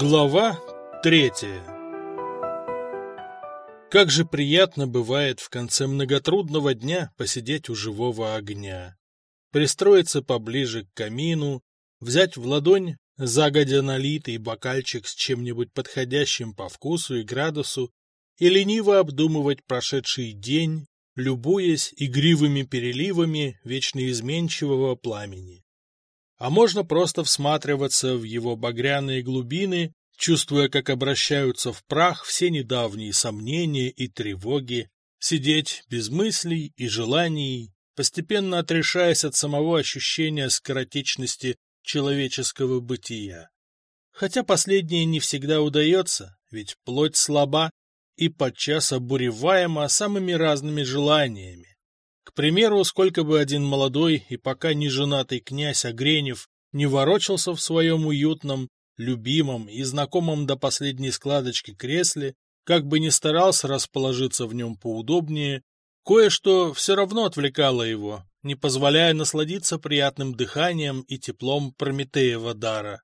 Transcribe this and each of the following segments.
Глава третья. Как же приятно бывает в конце многотрудного дня посидеть у живого огня, пристроиться поближе к камину, взять в ладонь загодя налитый бокальчик с чем-нибудь подходящим по вкусу и градусу и лениво обдумывать прошедший день, любуясь игривыми переливами вечно изменчивого пламени а можно просто всматриваться в его багряные глубины, чувствуя, как обращаются в прах все недавние сомнения и тревоги, сидеть без мыслей и желаний, постепенно отрешаясь от самого ощущения скоротечности человеческого бытия. Хотя последнее не всегда удается, ведь плоть слаба и подчас обуреваема самыми разными желаниями. Примеру, сколько бы один молодой и пока не женатый князь Огренев не ворочался в своем уютном, любимом и знакомом до последней складочки кресле, как бы ни старался расположиться в нем поудобнее, кое-что все равно отвлекало его, не позволяя насладиться приятным дыханием и теплом Прометеева дара.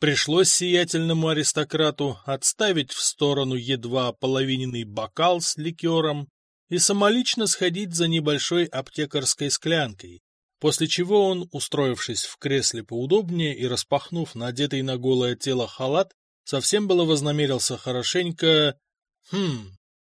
Пришлось сиятельному аристократу отставить в сторону едва половиненный бокал с ликером и самолично сходить за небольшой аптекарской склянкой, после чего он, устроившись в кресле поудобнее и распахнув надетый на голое тело халат, совсем было вознамерился хорошенько... Хм...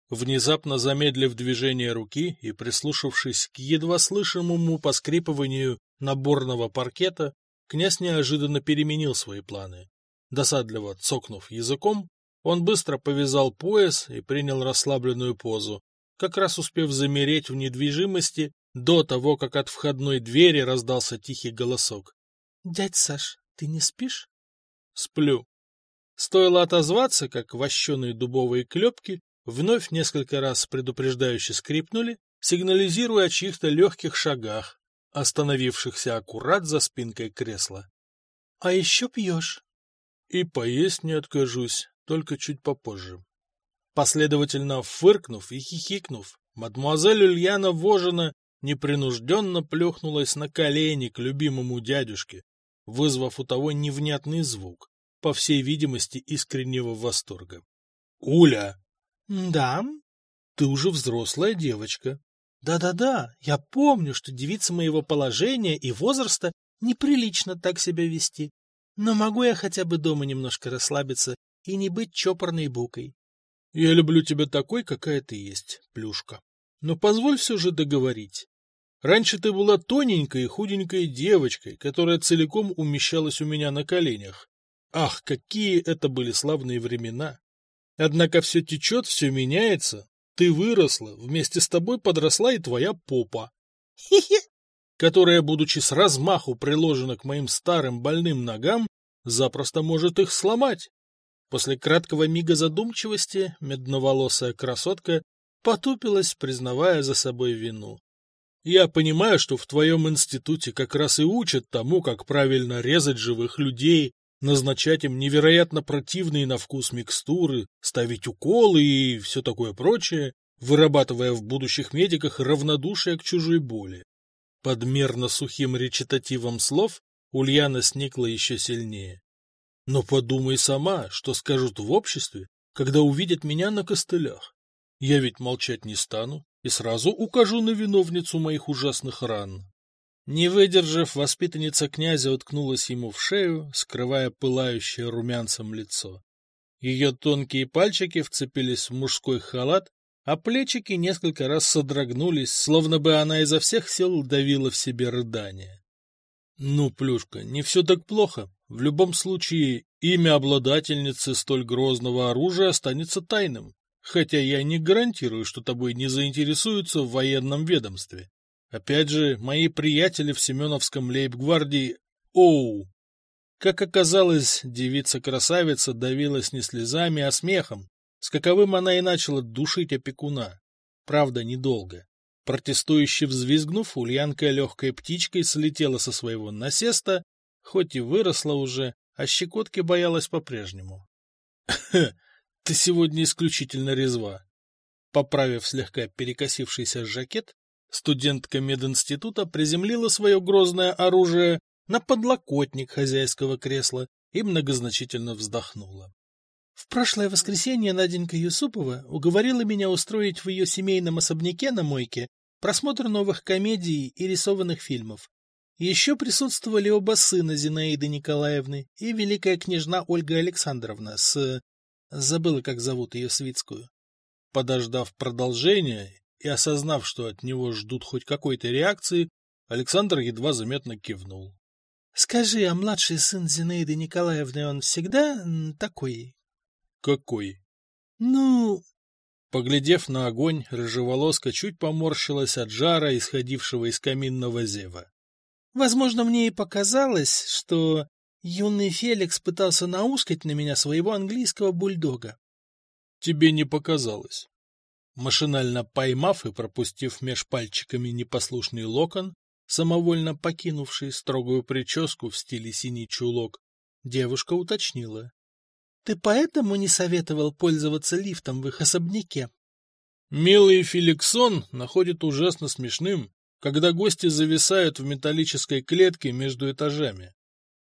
Внезапно замедлив движение руки и прислушавшись к едва слышимому поскрипыванию наборного паркета, князь неожиданно переменил свои планы. Досадливо цокнув языком, он быстро повязал пояс и принял расслабленную позу, как раз успев замереть в недвижимости до того, как от входной двери раздался тихий голосок. — Дядь Саш, ты не спишь? — Сплю. Стоило отозваться, как вощеные дубовые клепки вновь несколько раз предупреждающе скрипнули, сигнализируя о чьих-то легких шагах, остановившихся аккурат за спинкой кресла. — А еще пьешь? — И поесть не откажусь, только чуть попозже. Последовательно фыркнув и хихикнув, мадемуазель Ульяна Вожина непринужденно плюхнулась на колени к любимому дядюшке, вызвав у того невнятный звук, по всей видимости, искреннего восторга. — Уля! — Да? — Ты уже взрослая девочка. Да — Да-да-да, я помню, что девица моего положения и возраста неприлично так себя вести. Но могу я хотя бы дома немножко расслабиться и не быть чопорной букой. Я люблю тебя такой, какая ты есть, плюшка. Но позволь все же договорить. Раньше ты была тоненькой и худенькой девочкой, которая целиком умещалась у меня на коленях. Ах, какие это были славные времена! Однако все течет, все меняется. Ты выросла, вместе с тобой подросла и твоя попа. Хе-хе! Которая, будучи с размаху приложена к моим старым больным ногам, запросто может их сломать. После краткого мига задумчивости медноволосая красотка потупилась, признавая за собой вину. «Я понимаю, что в твоем институте как раз и учат тому, как правильно резать живых людей, назначать им невероятно противные на вкус микстуры, ставить уколы и все такое прочее, вырабатывая в будущих медиках равнодушие к чужой боли. Подмерно сухим речитативом слов Ульяна сникла еще сильнее. Но подумай сама, что скажут в обществе, когда увидят меня на костылях. Я ведь молчать не стану и сразу укажу на виновницу моих ужасных ран. Не выдержав, воспитанница князя уткнулась ему в шею, скрывая пылающее румянцем лицо. Ее тонкие пальчики вцепились в мужской халат, а плечики несколько раз содрогнулись, словно бы она изо всех сил давила в себе рыдание. — Ну, Плюшка, не все так плохо, в любом случае, имя обладательницы столь грозного оружия останется тайным, хотя я не гарантирую, что тобой не заинтересуются в военном ведомстве. Опять же, мои приятели в Семеновском лейб-гвардии... Оу! Как оказалось, девица-красавица давилась не слезами, а смехом, с каковым она и начала душить опекуна. Правда, недолго. Протестующе взвизгнув, Ульянка легкой птичкой слетела со своего насеста хоть и выросла уже, а щекотки боялась по-прежнему. — Ты сегодня исключительно резва. Поправив слегка перекосившийся жакет, студентка мединститута приземлила свое грозное оружие на подлокотник хозяйского кресла и многозначительно вздохнула. В прошлое воскресенье Наденька Юсупова уговорила меня устроить в ее семейном особняке на мойке просмотр новых комедий и рисованных фильмов. Еще присутствовали оба сына Зинаиды Николаевны и великая княжна Ольга Александровна с... Забыла, как зовут ее свитскую. Подождав продолжения и осознав, что от него ждут хоть какой-то реакции, Александр едва заметно кивнул. — Скажи, а младший сын Зинаиды Николаевны, он всегда такой? — Какой? — Ну... Поглядев на огонь, рыжеволоска чуть поморщилась от жара, исходившего из каминного зева. — Возможно, мне и показалось, что юный Феликс пытался наускать на меня своего английского бульдога. — Тебе не показалось. Машинально поймав и пропустив меж пальчиками непослушный локон, самовольно покинувший строгую прическу в стиле синий чулок, девушка уточнила. — Ты поэтому не советовал пользоваться лифтом в их особняке? Милый Феликсон находит ужасно смешным, когда гости зависают в металлической клетке между этажами.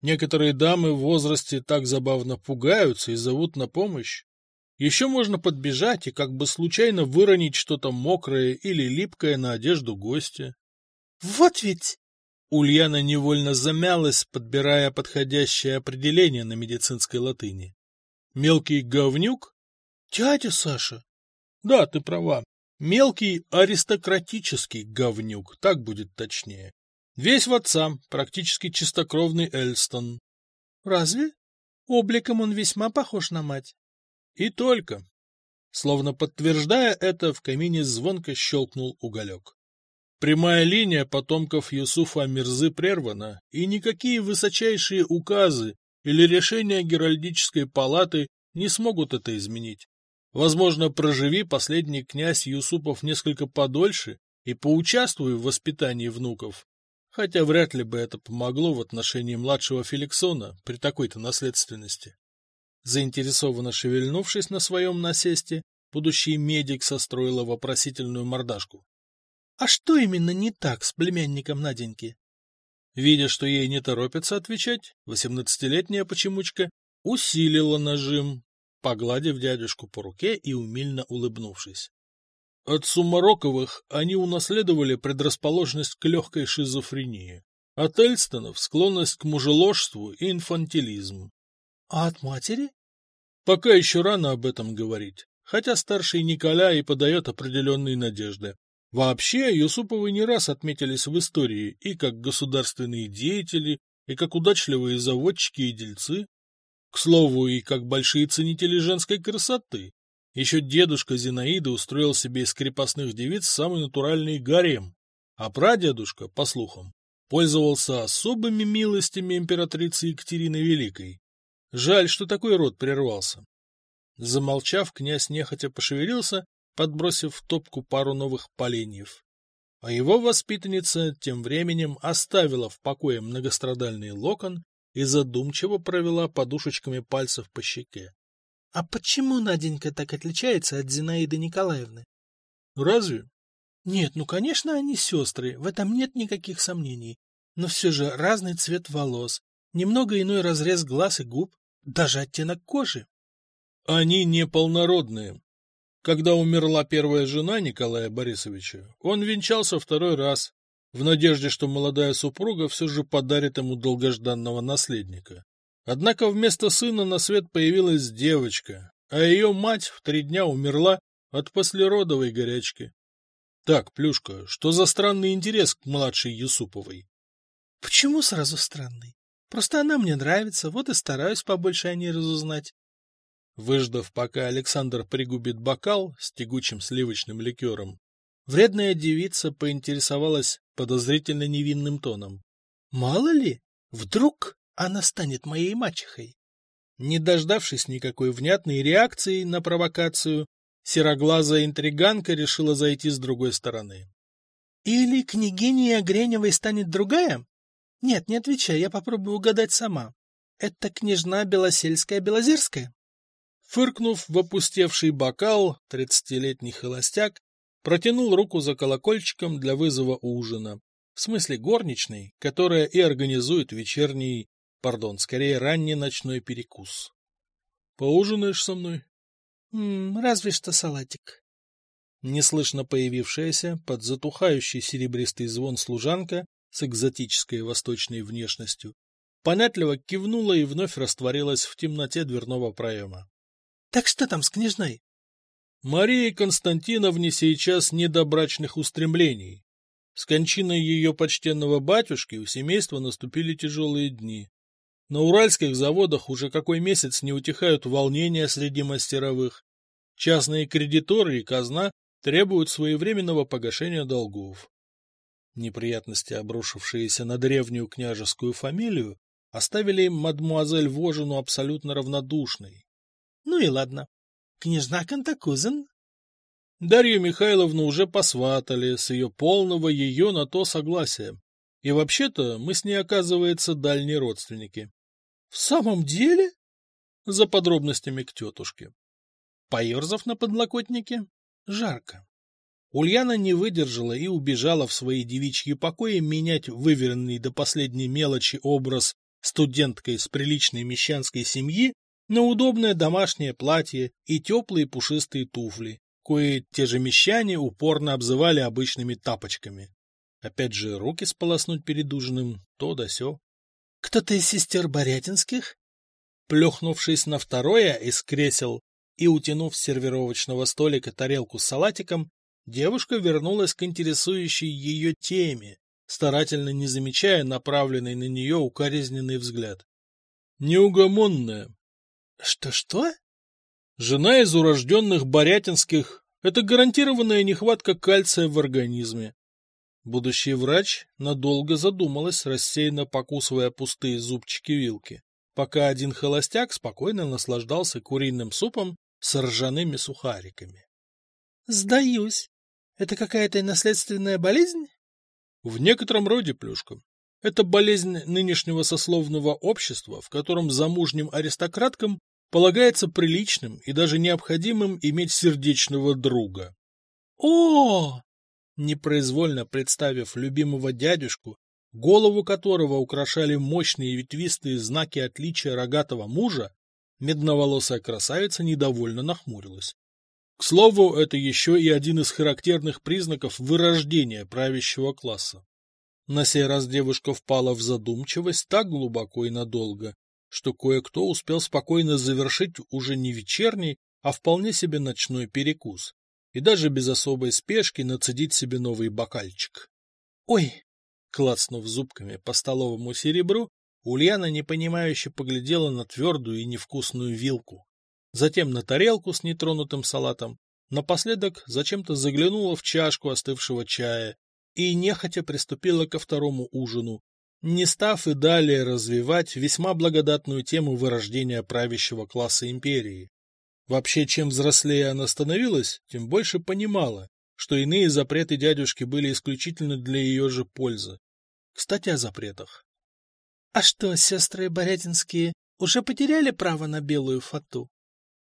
Некоторые дамы в возрасте так забавно пугаются и зовут на помощь. Еще можно подбежать и как бы случайно выронить что-то мокрое или липкое на одежду гостя. Вот ведь... Ульяна невольно замялась, подбирая подходящее определение на медицинской латыни. Мелкий говнюк? Дядя Саша. Да, ты права. Мелкий аристократический говнюк, так будет точнее. Весь в отца, практически чистокровный Эльстон. Разве? Обликом он весьма похож на мать. И только. Словно подтверждая это, в камине звонко щелкнул уголек. Прямая линия потомков Юсуфа Мирзы прервана, и никакие высочайшие указы или решения Геральдической палаты не смогут это изменить. Возможно, проживи последний князь Юсупов несколько подольше и поучаствуй в воспитании внуков, хотя вряд ли бы это помогло в отношении младшего Феликсона при такой-то наследственности. Заинтересованно шевельнувшись на своем насесте, будущий медик состроила вопросительную мордашку. А что именно не так с племянником Наденьки? Видя, что ей не торопится отвечать, восемнадцатилетняя почемучка усилила нажим, погладив дядюшку по руке и умильно улыбнувшись. От Сумароковых они унаследовали предрасположенность к легкой шизофрении, от Эльстонов — склонность к мужеложству и инфантилизм. А от матери? Пока еще рано об этом говорить, хотя старший Николя и подает определенные надежды. Вообще, Юсуповы не раз отметились в истории и как государственные деятели, и как удачливые заводчики и дельцы. К слову, и как большие ценители женской красоты. Еще дедушка Зинаида устроил себе из крепостных девиц самый натуральный гарем, а прадедушка, по слухам, пользовался особыми милостями императрицы Екатерины Великой. Жаль, что такой род прервался. Замолчав, князь нехотя пошевелился подбросив в топку пару новых поленьев. А его воспитанница тем временем оставила в покое многострадальный локон и задумчиво провела подушечками пальцев по щеке. — А почему Наденька так отличается от Зинаиды Николаевны? — Разве? — Нет, ну, конечно, они сестры, в этом нет никаких сомнений. Но все же разный цвет волос, немного иной разрез глаз и губ, даже оттенок кожи. — Они неполнородные, когда умерла первая жена Николая Борисовича, он венчался второй раз, в надежде, что молодая супруга все же подарит ему долгожданного наследника. Однако вместо сына на свет появилась девочка, а ее мать в три дня умерла от послеродовой горячки. Так, Плюшка, что за странный интерес к младшей Юсуповой? — Почему сразу странный? Просто она мне нравится, вот и стараюсь побольше о ней разузнать. Выждав, пока Александр пригубит бокал с тягучим сливочным ликером, вредная девица поинтересовалась подозрительно невинным тоном. — Мало ли, вдруг она станет моей мачехой? Не дождавшись никакой внятной реакции на провокацию, сероглазая интриганка решила зайти с другой стороны. — Или княгиней Огреневой станет другая? Нет, не отвечай, я попробую угадать сама. Это княжна Белосельская-Белозерская? Фыркнув в опустевший бокал, тридцатилетний холостяк протянул руку за колокольчиком для вызова ужина, в смысле горничной, которая и организует вечерний Пардон, скорее ранний ночной перекус. Поужинаешь со мной? М разве что салатик. Неслышно появившаяся под затухающий серебристый звон служанка с экзотической восточной внешностью понятливо кивнула и вновь растворилась в темноте дверного проема. — Так что там с княжной? — Марии Константиновне сейчас не до брачных устремлений. С кончиной ее почтенного батюшки у семейства наступили тяжелые дни. На уральских заводах уже какой месяц не утихают волнения среди мастеровых. Частные кредиторы и казна требуют своевременного погашения долгов. Неприятности, обрушившиеся на древнюю княжескую фамилию, оставили мадмуазель Вожину абсолютно равнодушной. Ну и ладно. Княжна Кантакузен? Дарью Михайловну уже посватали с ее полного ее на то согласия. И вообще-то мы с ней, оказывается, дальние родственники. — В самом деле? За подробностями к тетушке. Поерзав на подлокотнике, жарко. Ульяна не выдержала и убежала в свои девичьи покои менять выверенный до последней мелочи образ студенткой с приличной мещанской семьи на удобное домашнее платье и теплые пушистые туфли, кое те же мещане упорно обзывали обычными тапочками. Опять же, руки сполоснуть перед ужином, то да сё. — Кто-то из сестер Борятинских? Плюхнувшись на второе из кресел и утянув с сервировочного столика тарелку с салатиком, девушка вернулась к интересующей ее теме, старательно не замечая направленный на нее укоризненный взгляд. Неугомонная. Что-что? Жена из урожденных Борятинских — это гарантированная нехватка кальция в организме. Будущий врач надолго задумалась, рассеянно покусывая пустые зубчики вилки, пока один холостяк спокойно наслаждался куриным супом с ржаными сухариками. — Сдаюсь. Это какая-то наследственная болезнь? В некотором роде, Плюшка. Это болезнь нынешнего сословного общества, в котором замужним аристократкам полагается приличным и даже необходимым иметь сердечного друга. О! Непроизвольно представив любимого дядюшку, голову которого украшали мощные ветвистые знаки отличия рогатого мужа, медноволосая красавица недовольно нахмурилась. К слову, это еще и один из характерных признаков вырождения правящего класса. На сей раз девушка впала в задумчивость так глубоко и надолго, что кое-кто успел спокойно завершить уже не вечерний, а вполне себе ночной перекус, и даже без особой спешки нацедить себе новый бокальчик. «Ой!» Клацнув зубками по столовому серебру, Ульяна непонимающе поглядела на твердую и невкусную вилку затем на тарелку с нетронутым салатом, напоследок зачем-то заглянула в чашку остывшего чая и нехотя приступила ко второму ужину, не став и далее развивать весьма благодатную тему вырождения правящего класса империи. Вообще, чем взрослее она становилась, тем больше понимала, что иные запреты дядюшки были исключительно для ее же пользы. Кстати, о запретах. — А что, сестры Борятинские уже потеряли право на белую фату?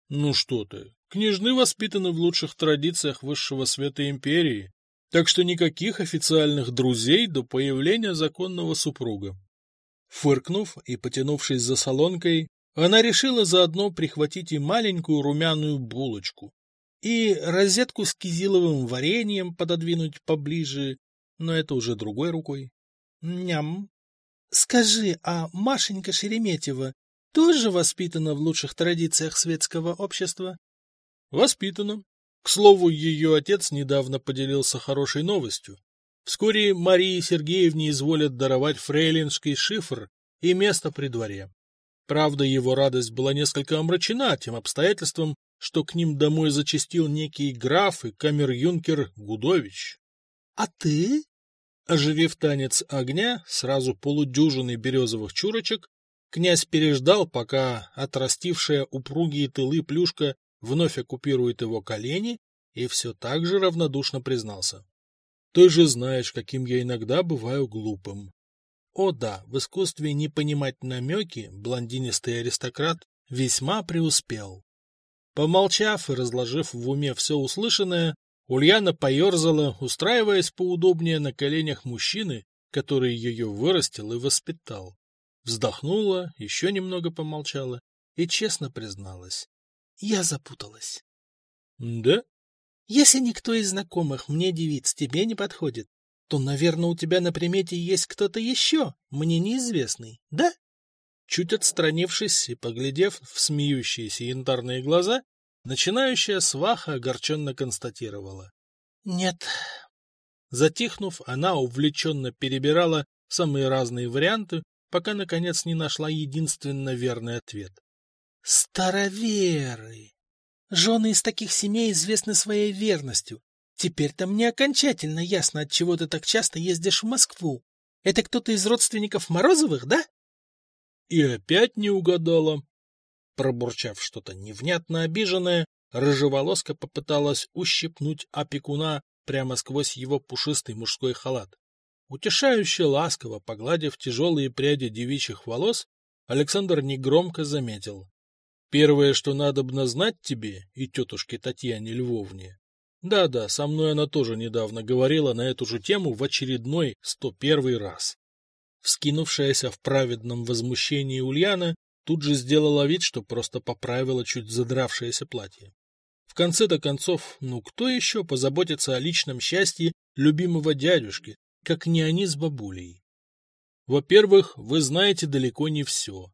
Ну что ты, княжны воспитаны в лучших традициях высшего света империи, так что никаких официальных друзей до появления законного супруга. Фыркнув и потянувшись за солонкой, она решила заодно прихватить и маленькую румяную булочку, и розетку с кизиловым вареньем пододвинуть поближе, но это уже другой рукой. Ням. Скажи, а Машенька Шереметьева тоже воспитана в лучших традициях светского общества? Воспитана. К слову, ее отец недавно поделился хорошей новостью. Вскоре Марии Сергеевне изволят даровать фрейлинский шифр и место при дворе. Правда, его радость была несколько омрачена тем обстоятельством, что к ним домой зачастил некий граф и камер-юнкер Гудович. — А ты? Оживив танец огня, сразу полудюжины березовых чурочек, Князь переждал, пока отрастившая упругие тылы плюшка вновь оккупирует его колени, и все так же равнодушно признался. — Ты же знаешь, каким я иногда бываю глупым. О да, в искусстве не понимать намеки блондинистый аристократ весьма преуспел. Помолчав и разложив в уме все услышанное, Ульяна поерзала, устраиваясь поудобнее на коленях мужчины, который ее вырастил и воспитал. Вздохнула, еще немного помолчала и честно призналась. Я запуталась. Да? Если никто из знакомых мне девиц тебе не подходит, то, наверное, у тебя на примете есть кто-то еще, мне неизвестный, да? Чуть отстранившись и поглядев в смеющиеся янтарные глаза, начинающая сваха огорченно констатировала. — Нет. Затихнув, она увлеченно перебирала самые разные варианты, пока, наконец, не нашла единственно верный ответ. — Староверы! Жены из таких семей известны своей верностью. Теперь-то мне окончательно ясно, от чего ты так часто ездишь в Москву. Это кто-то из родственников Морозовых, да? И опять не угадала. Пробурчав что-то невнятно обиженное, рыжеволоска попыталась ущипнуть опекуна прямо сквозь его пушистый мужской халат. Утешающе ласково погладив тяжелые пряди девичьих волос, Александр негромко заметил. Первое, что надобно знать тебе и тетушке Татьяне Львовне. Да-да, со мной она тоже недавно говорила на эту же тему в очередной сто первый раз. Вскинувшаяся в праведном возмущении Ульяна тут же сделала вид, что просто поправила чуть задравшееся платье. В конце-то концов, ну кто еще позаботится о личном счастье любимого дядюшки, как не они с бабулей? Во-первых, вы знаете далеко не все.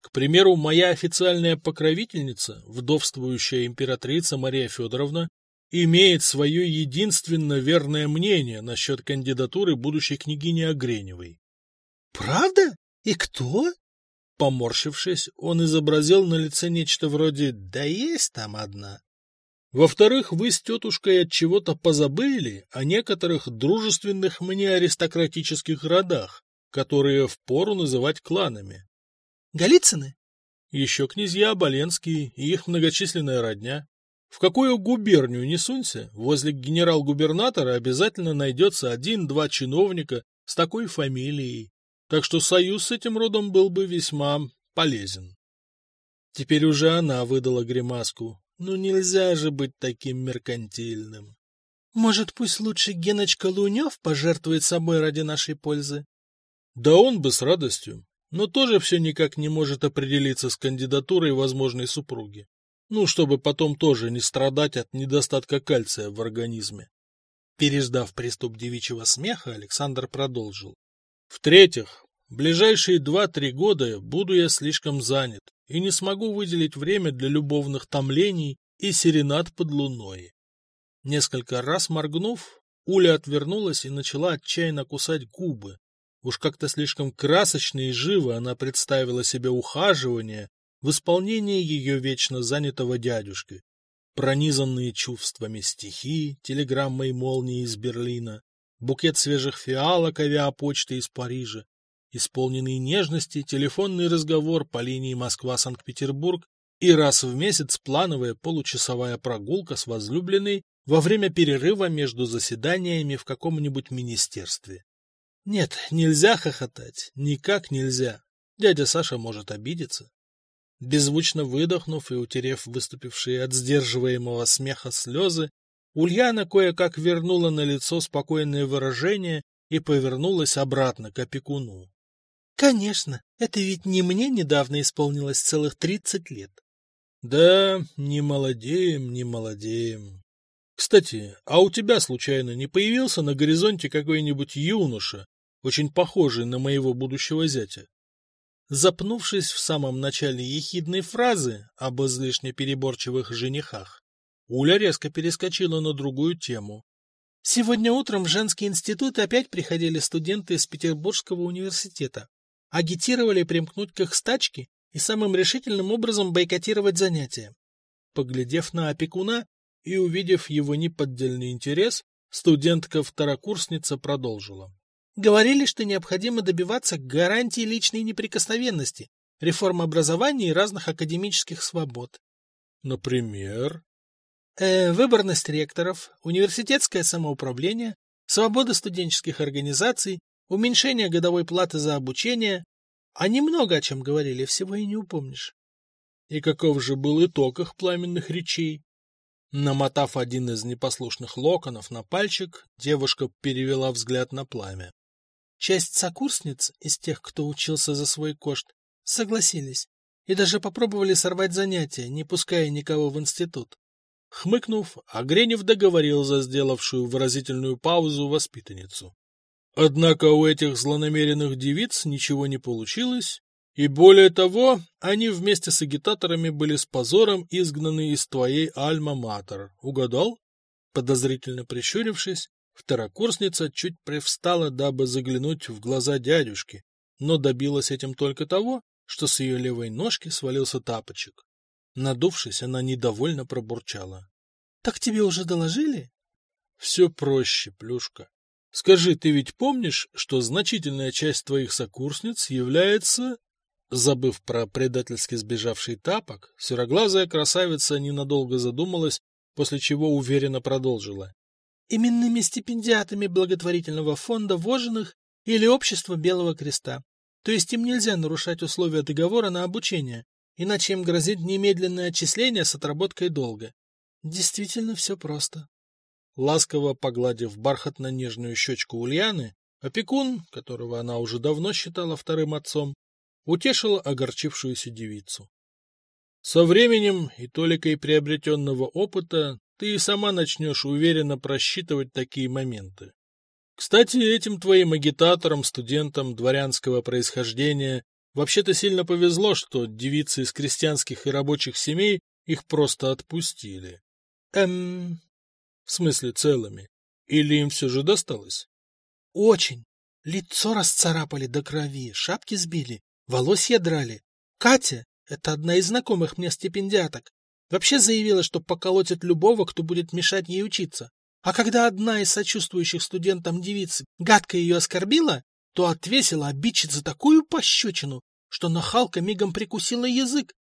К примеру, моя официальная покровительница, вдовствующая императрица Мария Федоровна, имеет свое единственно верное мнение насчет кандидатуры будущей княгини Огреневой. Правда? И кто? Поморщившись, он изобразил на лице нечто вроде «да есть там одна». Во-вторых, вы с тетушкой от чего-то позабыли о некоторых дружественных мне аристократических родах, которые впору называть кланами. Голицыны? Еще князья Оболенские и их многочисленная родня. В какую губернию не сунься, возле генерал-губернатора обязательно найдется один-два чиновника с такой фамилией так что союз с этим родом был бы весьма полезен. Теперь уже она выдала гримаску. Ну нельзя же быть таким меркантильным. Может, пусть лучше Геночка Лунев пожертвует собой ради нашей пользы? Да он бы с радостью, но тоже все никак не может определиться с кандидатурой возможной супруги. Ну, чтобы потом тоже не страдать от недостатка кальция в организме. Переждав приступ девичьего смеха, Александр продолжил. В-третьих, ближайшие два-три года буду я слишком занят и не смогу выделить время для любовных томлений и серенад под луной. Несколько раз моргнув, Уля отвернулась и начала отчаянно кусать губы. Уж как-то слишком красочно и живо она представила себе ухаживание в исполнении ее вечно занятого дядюшки. Пронизанные чувствами стихи, телеграммой молнии из Берлина, букет свежих фиалок авиапочты из Парижа, исполненный нежности телефонный разговор по линии Москва-Санкт-Петербург и раз в месяц плановая получасовая прогулка с возлюбленной во время перерыва между заседаниями в каком-нибудь министерстве. Нет, нельзя хохотать, никак нельзя. Дядя Саша может обидеться. Беззвучно выдохнув и утерев выступившие от сдерживаемого смеха слезы, Ульяна кое-как вернула на лицо спокойное выражение и повернулась обратно к опекуну. — Конечно, это ведь не мне недавно исполнилось целых тридцать лет. — Да, не молодеем, не молодеем. Кстати, а у тебя, случайно, не появился на горизонте какой-нибудь юноша, очень похожий на моего будущего зятя? Запнувшись в самом начале ехидной фразы об излишне переборчивых женихах, Уля резко перескочила на другую тему. Сегодня утром в женский институт опять приходили студенты из Петербургского университета. Агитировали примкнуть к их стачке и самым решительным образом бойкотировать занятия. Поглядев на опекуна и увидев его неподдельный интерес, студентка-второкурсница продолжила. Говорили, что необходимо добиваться гарантии личной неприкосновенности, реформ образования и разных академических свобод. Например? Э, выборность ректоров, университетское самоуправление, свобода студенческих организаций, уменьшение годовой платы за обучение. Они много о чем говорили, всего и не упомнишь. И каков же был итог их пламенных речей? Намотав один из непослушных локонов на пальчик, девушка перевела взгляд на пламя. Часть сокурсниц из тех, кто учился за свой кошт, согласились и даже попробовали сорвать занятия, не пуская никого в институт. Хмыкнув, Агренев договорил за сделавшую выразительную паузу воспитанницу. Однако у этих злонамеренных девиц ничего не получилось, и более того, они вместе с агитаторами были с позором изгнаны из твоей альма-матер. Угадал? Подозрительно прищурившись, второкурсница чуть привстала, дабы заглянуть в глаза дядюшки, но добилась этим только того, что с ее левой ножки свалился тапочек. Надувшись, она недовольно пробурчала. — Так тебе уже доложили? — Все проще, Плюшка. Скажи, ты ведь помнишь, что значительная часть твоих сокурсниц является... Забыв про предательски сбежавший тапок, сероглазая красавица ненадолго задумалась, после чего уверенно продолжила. Именными стипендиатами благотворительного фонда воженых или общества Белого Креста. То есть им нельзя нарушать условия договора на обучение, иначе им грозит немедленное отчисление с отработкой долга. Действительно все просто. Ласково погладив бархатно-нежную щечку Ульяны, опекун, которого она уже давно считала вторым отцом, утешила огорчившуюся девицу. Со временем и толикой приобретенного опыта ты и сама начнешь уверенно просчитывать такие моменты. Кстати, этим твоим агитаторам, студентам дворянского происхождения вообще-то сильно повезло, что девицы из крестьянских и рабочих семей их просто отпустили. Эм... В смысле целыми? Или им все же досталось? Очень. Лицо расцарапали до крови, шапки сбили, волосья драли. Катя, это одна из знакомых мне стипендиаток, вообще заявила, что поколотит любого, кто будет мешать ей учиться. А когда одна из сочувствующих студентам девиц гадко ее оскорбила, то отвесила обидчице такую пощечину, что нахалка мигом прикусила язык.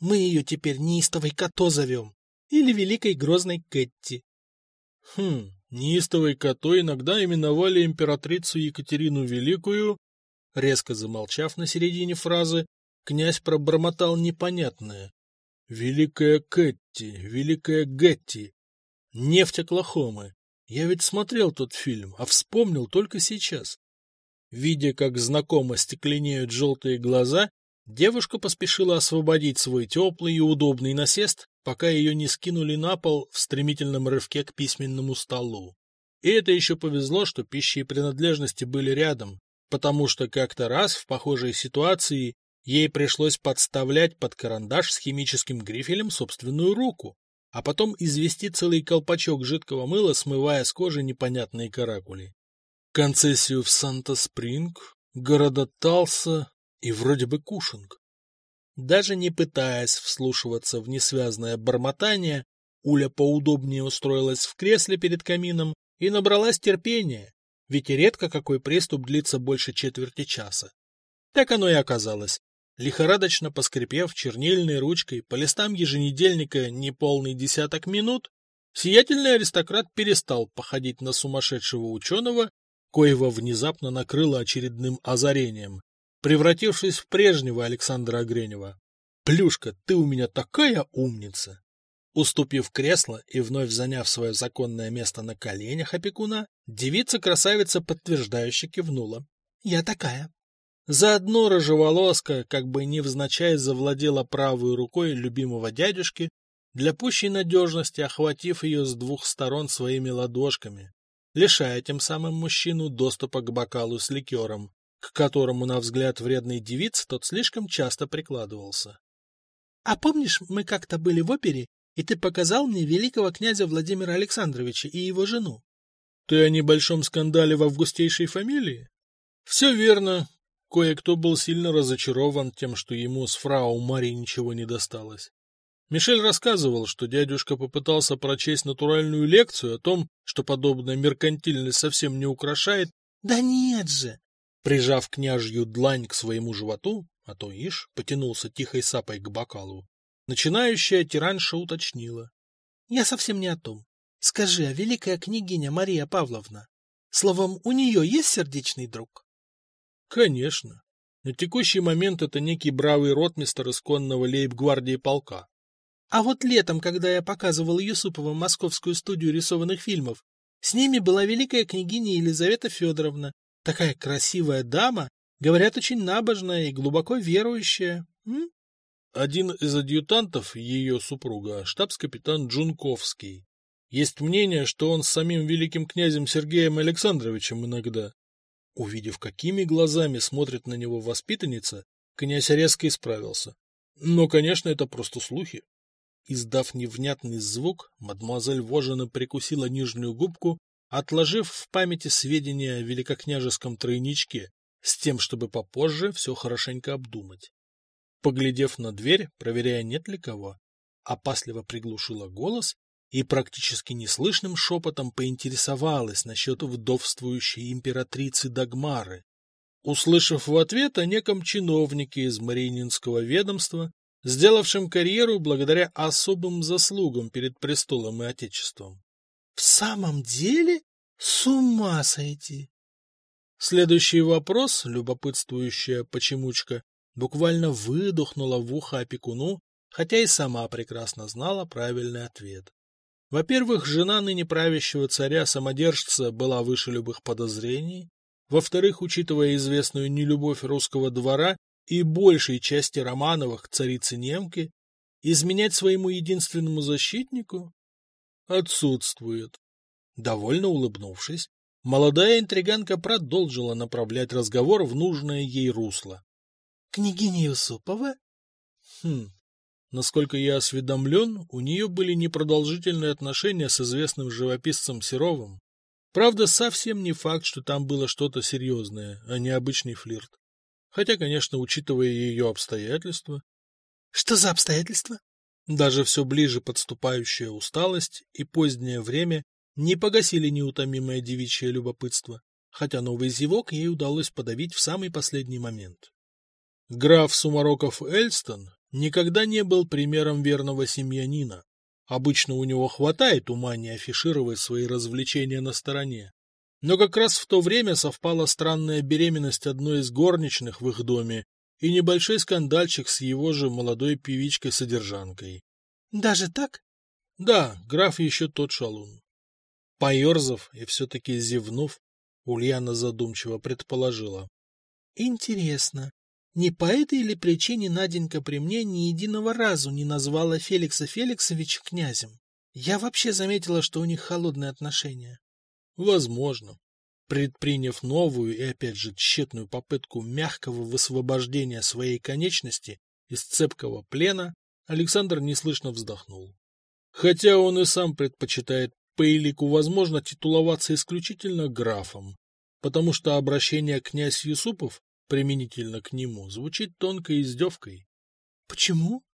Мы ее теперь неистовой Като зовем. Или великой грозной Кэтти. Хм, неистовой Като иногда именовали императрицу Екатерину Великую. Резко замолчав на середине фразы, князь пробормотал непонятное. Великая Кэтти, Великая Гетти. Нефть Оклахомы. Я ведь смотрел тот фильм, а вспомнил только сейчас. Видя, как знакомо стекленеют желтые глаза, девушка поспешила освободить свой теплый и удобный насест, пока ее не скинули на пол в стремительном рывке к письменному столу. И это еще повезло, что пищи и принадлежности были рядом, потому что как-то раз в похожей ситуации ей пришлось подставлять под карандаш с химическим грифелем собственную руку а потом извести целый колпачок жидкого мыла, смывая с кожи непонятные каракули. Концессию в Санта-Спринг, города Талса и вроде бы Кушинг. Даже не пытаясь вслушиваться в несвязное бормотание, Уля поудобнее устроилась в кресле перед камином и набралась терпения, ведь редко какой приступ длится больше четверти часа. Так оно и оказалось. Лихорадочно поскрипев чернильной ручкой по листам еженедельника неполный десяток минут, сиятельный аристократ перестал походить на сумасшедшего ученого, коего внезапно накрыло очередным озарением, превратившись в прежнего Александра Огренева. «Плюшка, ты у меня такая умница!» Уступив кресло и вновь заняв свое законное место на коленях опекуна, девица-красавица подтверждающе кивнула. «Я такая». Заодно рыжеволоска, как бы невзначай, завладела правой рукой любимого дядюшки, для пущей надежности охватив ее с двух сторон своими ладошками, лишая тем самым мужчину доступа к бокалу с ликером, к которому, на взгляд вредной девицы, тот слишком часто прикладывался. — А помнишь, мы как-то были в опере, и ты показал мне великого князя Владимира Александровича и его жену? — Ты о небольшом скандале в августейшей фамилии? — Все верно, Кое-кто был сильно разочарован тем, что ему с фрау Мари ничего не досталось. Мишель рассказывал, что дядюшка попытался прочесть натуральную лекцию о том, что подобная меркантильность совсем не украшает. — Да нет же! Прижав княжью длань к своему животу, а то ишь, потянулся тихой сапой к бокалу, начинающая тиранша уточнила. — Я совсем не о том. Скажи, а великая княгиня Мария Павловна, словом, у нее есть сердечный друг? Конечно. На текущий момент это некий бравый ротмистер исконного лейб-гвардии полка. А вот летом, когда я показывал Юсуповым московскую студию рисованных фильмов, с ними была великая княгиня Елизавета Федоровна, Такая красивая дама, говорят, очень набожная и глубоко верующая. М? Один из адъютантов ее супруга, штабс-капитан Джунковский. Есть мнение, что он с самим великим князем Сергеем Александровичем иногда. Увидев, какими глазами смотрит на него воспитанница, князь резко исправился. Но, конечно, это просто слухи. Издав невнятный звук, мадемуазель Вожина прикусила нижнюю губку, отложив в памяти сведения о великокняжеском тройничке, с тем, чтобы попозже все хорошенько обдумать. Поглядев на дверь, проверяя, нет ли кого, опасливо приглушила голос и практически неслышным шепотом поинтересовалась насчет вдовствующей императрицы Дагмары. Услышав в ответ о неком чиновнике из Мариинского ведомства, сделавшем карьеру благодаря особым заслугам перед престолом и отечеством. — В самом деле? С ума сойти! Следующий вопрос, любопытствующая почемучка, буквально выдохнула в ухо опекуну, хотя и сама прекрасно знала правильный ответ. Во-первых, жена ныне правящего царя-самодержца была выше любых подозрений. Во-вторых, учитывая известную нелюбовь русского двора и большей части Романовых к царице немки, изменять своему единственному защитнику отсутствует. Довольно улыбнувшись, молодая интриганка продолжила направлять разговор в нужное ей русло. — Княгиня Юсупова? — Хм, Насколько я осведомлен, у нее были непродолжительные отношения с известным живописцем Серовым. Правда, совсем не факт, что там было что-то серьезное, а не обычный флирт. Хотя, конечно, учитывая ее обстоятельства... Что за обстоятельства? Даже все ближе подступающая усталость и позднее время не погасили неутомимое девичье любопытство, хотя новый зевок ей удалось подавить в самый последний момент. Граф Сумароков Эльстон никогда не был примером верного семьянина. Обычно у него хватает ума не афишировать свои развлечения на стороне. Но как раз в то время совпала странная беременность одной из горничных в их доме и небольшой скандальчик с его же молодой певичкой-содержанкой. — Даже так? — Да, граф еще тот шалун. Поерзав и все-таки зевнув, Ульяна задумчиво предположила. — Интересно, не по этой ли причине Наденька при мне ни единого разу не назвала Феликса Феликсовича князем? Я вообще заметила, что у них холодные отношения. Возможно. Предприняв новую и опять же тщетную попытку мягкого высвобождения своей конечности из цепкого плена, Александр неслышно вздохнул. Хотя он и сам предпочитает по элику возможно титуловаться исключительно графом, потому что обращение князь Юсупов применительно к нему, звучит тонкой издевкой. Почему?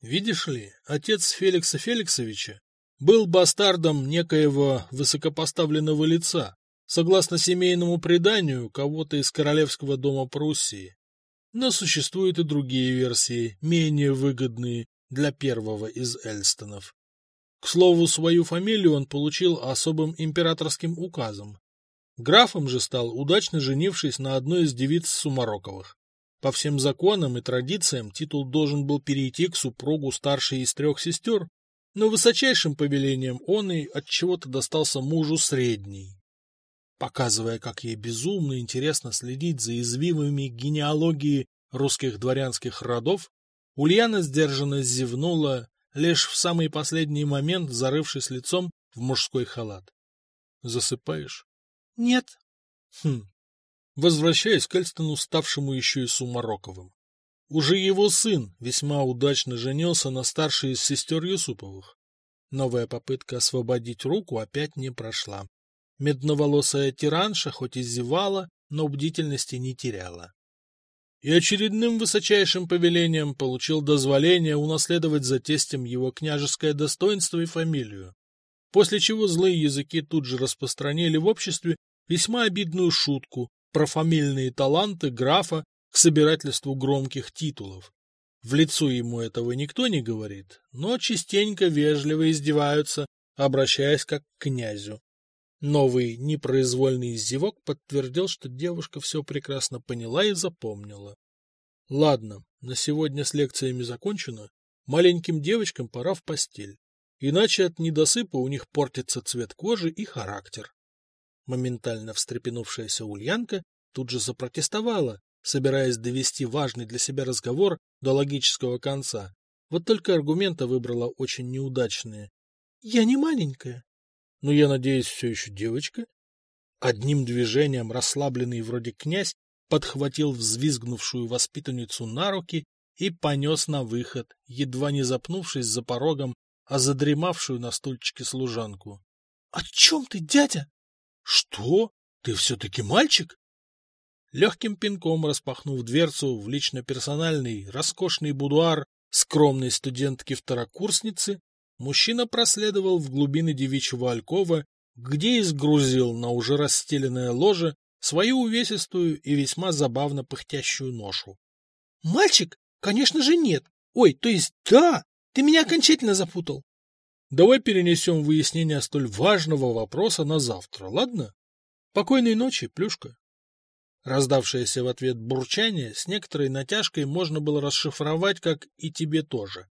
Видишь ли, отец Феликса Феликсовича был бастардом некоего высокопоставленного лица, согласно семейному преданию кого-то из королевского дома Пруссии. Но существуют и другие версии, менее выгодные для первого из Эльстонов. К слову, свою фамилию он получил особым императорским указом, Графом же стал, удачно женившись на одной из девиц Сумароковых. По всем законам и традициям титул должен был перейти к супругу старшей из трех сестер, но высочайшим повелением он и от чего-то достался мужу средней. Показывая, как ей безумно интересно следить за извивами генеалогии русских дворянских родов, Ульяна сдержанно зевнула, лишь в самый последний момент зарывшись лицом в мужской халат. «Засыпаешь?» Нет. Хм. Возвращаясь к Эльстону, ставшему еще и Сумароковым. Уже его сын весьма удачно женился на старшей из сестер Юсуповых. Новая попытка освободить руку опять не прошла. Медноволосая тиранша хоть и зевала, но бдительности не теряла. И очередным высочайшим повелением получил дозволение унаследовать за тестем его княжеское достоинство и фамилию после чего злые языки тут же распространили в обществе весьма обидную шутку про фамильные таланты графа к собирательству громких титулов. В лицо ему этого никто не говорит, но частенько вежливо издеваются, обращаясь как к князю. Новый непроизвольный зевок подтвердил, что девушка все прекрасно поняла и запомнила. Ладно, на сегодня с лекциями закончено, маленьким девочкам пора в постель, иначе от недосыпа у них портится цвет кожи и характер. Моментально встрепенувшаяся Ульянка тут же запротестовала, собираясь довести важный для себя разговор до логического конца. Вот только аргументы выбрала очень неудачные. — Я не маленькая. — Ну, я надеюсь, все еще девочка? Одним движением расслабленный вроде князь подхватил взвизгнувшую воспитанницу на руки и понес на выход, едва не запнувшись за порогом, а задремавшую на стульчике служанку. — О чем ты, дядя? — Что? Ты все-таки мальчик? Легким пинком распахнув дверцу в лично-персональный роскошный будуар скромной студентки-второкурсницы, мужчина проследовал в глубины девичьего алькова, где изгрузил на уже расстеленное ложе свою увесистую и весьма забавно пыхтящую ношу. — Мальчик? Конечно же нет. Ой, то есть да! Ты меня окончательно запутал. Давай перенесем выяснение столь важного вопроса на завтра, ладно? Покойной ночи, Плюшка. Раздавшееся в ответ бурчание с некоторой натяжкой можно было расшифровать как «и тебе тоже».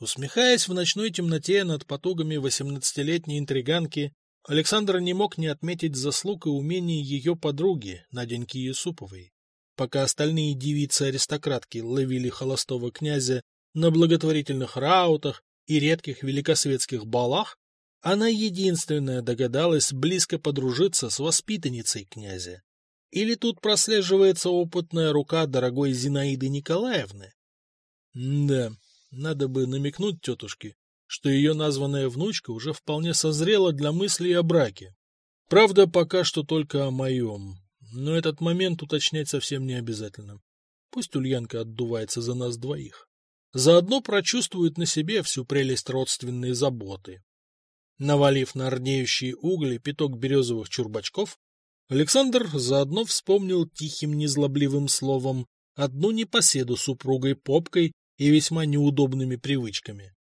Усмехаясь в ночной темноте над потугами восемнадцатилетней интриганки, Александр не мог не отметить заслуг и умений ее подруги, Наденьки Юсуповой. Пока остальные девицы-аристократки ловили холостого князя на благотворительных раутах и редких великосветских балах, она единственная догадалась близко подружиться с воспитанницей князя. Или тут прослеживается опытная рука дорогой Зинаиды Николаевны? да, надо бы намекнуть тетушке, что ее названная внучка уже вполне созрела для мыслей о браке. Правда, пока что только о моем, но этот момент уточнять совсем не обязательно. Пусть Ульянка отдувается за нас двоих. Заодно прочувствует на себе всю прелесть родственной заботы. Навалив на рдеющие угли пяток березовых чурбачков, Александр заодно вспомнил тихим незлобливым словом одну непоседу супругой попкой и весьма неудобными привычками.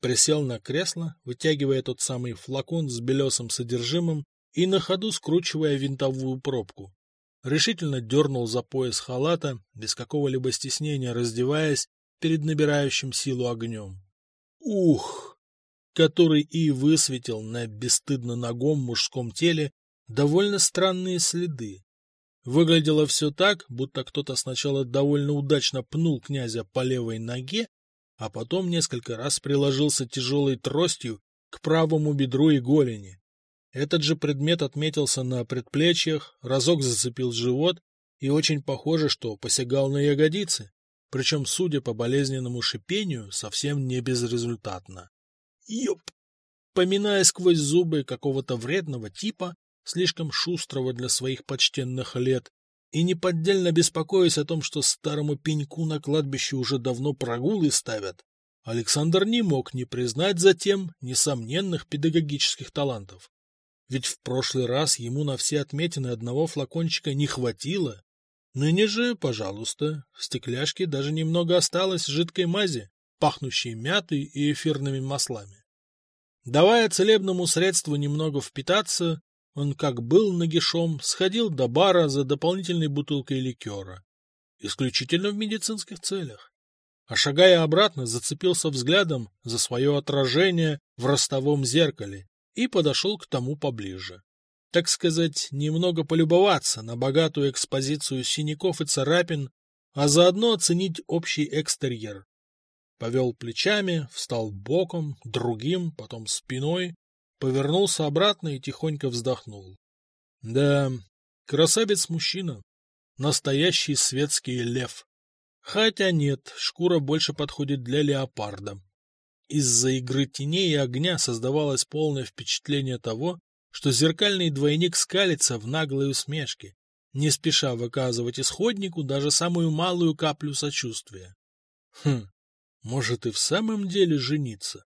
Присел на кресло, вытягивая тот самый флакон с белесым содержимым и на ходу скручивая винтовую пробку. Решительно дернул за пояс халата, без какого-либо стеснения раздеваясь перед набирающим силу огнем. Ух! Который и высветил на бесстыдно ногом мужском теле довольно странные следы. Выглядело все так, будто кто-то сначала довольно удачно пнул князя по левой ноге, а потом несколько раз приложился тяжелой тростью к правому бедру и голени. Этот же предмет отметился на предплечьях, разок зацепил живот, и очень похоже, что посягал на ягодицы, причем, судя по болезненному шипению, совсем не безрезультатно. Ёп! Поминая сквозь зубы какого-то вредного типа, слишком шустрого для своих почтенных лет, и неподдельно беспокоясь о том, что старому пеньку на кладбище уже давно прогулы ставят, Александр не мог не признать затем несомненных педагогических талантов. Ведь в прошлый раз ему на все отметины одного флакончика не хватило. Ныне же, пожалуйста, в стекляшке даже немного осталось жидкой мази, пахнущей мятой и эфирными маслами. Давая целебному средству немного впитаться, он, как был нагишом, сходил до бара за дополнительной бутылкой ликера. Исключительно в медицинских целях. А шагая обратно, зацепился взглядом за свое отражение в ростовом зеркале и подошел к тому поближе. Так сказать, немного полюбоваться на богатую экспозицию синяков и царапин, а заодно оценить общий экстерьер. Повел плечами, встал боком, другим, потом спиной, повернулся обратно и тихонько вздохнул. Да, красавец-мужчина, настоящий светский лев. Хотя нет, шкура больше подходит для леопарда. Из-за игры теней и огня создавалось полное впечатление того, что зеркальный двойник скалится в наглой усмешке, не спеша выказывать исходнику даже самую малую каплю сочувствия. Хм, может и в самом деле жениться?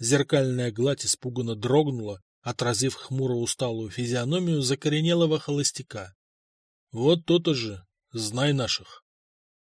Зеркальная гладь испуганно дрогнула, отразив хмуро усталую физиономию закоренелого холостяка. Вот то-то же, знай наших.